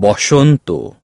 বসন্ত।